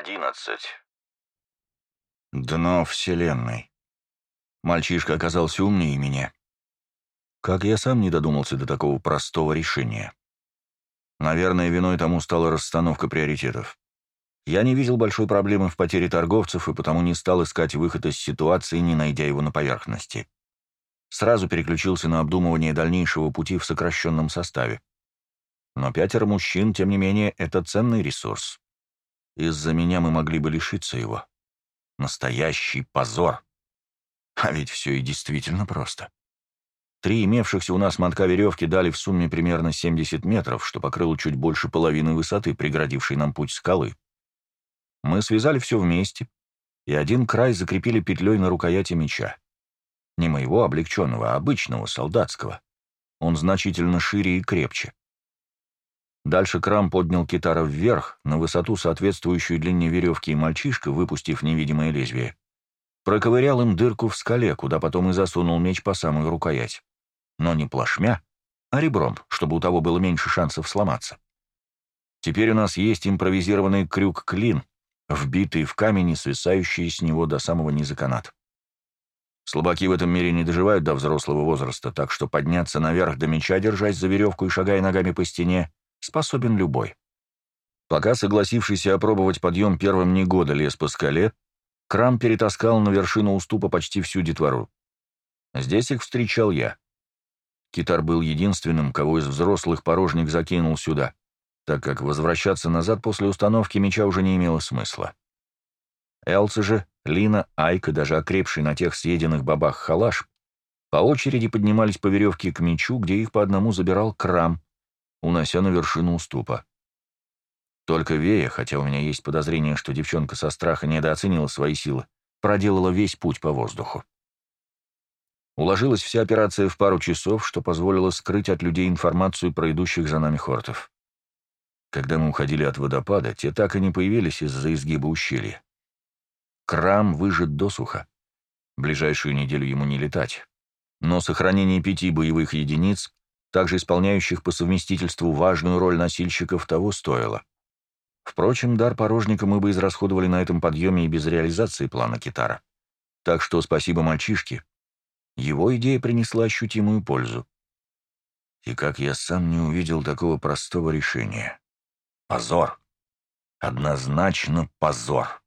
одиннадцать. Дно Вселенной. Мальчишка оказался умнее меня. Как я сам не додумался до такого простого решения. Наверное, виной тому стала расстановка приоритетов. Я не видел большой проблемы в потере торговцев и потому не стал искать выход из ситуации, не найдя его на поверхности. Сразу переключился на обдумывание дальнейшего пути в сокращенном составе. Но пятеро мужчин, тем не менее, это ценный ресурс. Из-за меня мы могли бы лишиться его. Настоящий позор. А ведь все и действительно просто. Три имевшихся у нас мотка веревки дали в сумме примерно 70 метров, что покрыло чуть больше половины высоты, преградившей нам путь скалы. Мы связали все вместе, и один край закрепили петлей на рукояти меча. Не моего облегченного, а обычного, солдатского. Он значительно шире и крепче. Дальше Крам поднял китара вверх, на высоту, соответствующую длине веревки, и мальчишка, выпустив невидимое лезвие, проковырял им дырку в скале, куда потом и засунул меч по самую рукоять. Но не плашмя, а ребром, чтобы у того было меньше шансов сломаться. Теперь у нас есть импровизированный крюк-клин, вбитый в камень и свисающий с него до самого низа канат. Слабаки в этом мире не доживают до взрослого возраста, так что подняться наверх до меча, держась за веревку и шагая ногами по стене, способен любой. Пока согласившийся опробовать подъем первым не года лез по скале, Крам перетаскал на вершину уступа почти всю детвору. Здесь их встречал я. Китар был единственным, кого из взрослых порожник закинул сюда, так как возвращаться назад после установки меча уже не имело смысла. Элса же, Лина, Айк и даже окрепший на тех съеденных бабах халаш по очереди поднимались по веревке к мечу, где их по одному забирал Крам, унося на вершину уступа. Только Вея, хотя у меня есть подозрение, что девчонка со страха недооценила свои силы, проделала весь путь по воздуху. Уложилась вся операция в пару часов, что позволило скрыть от людей информацию про идущих за нами хортов. Когда мы уходили от водопада, те так и не появились из-за изгиба ущелья. Крам выжат досуха. Ближайшую неделю ему не летать. Но сохранение пяти боевых единиц также исполняющих по совместительству важную роль носильщиков, того стоило. Впрочем, дар порожника мы бы израсходовали на этом подъеме и без реализации плана Китара. Так что спасибо мальчишке. Его идея принесла ощутимую пользу. И как я сам не увидел такого простого решения. Позор. Однозначно позор.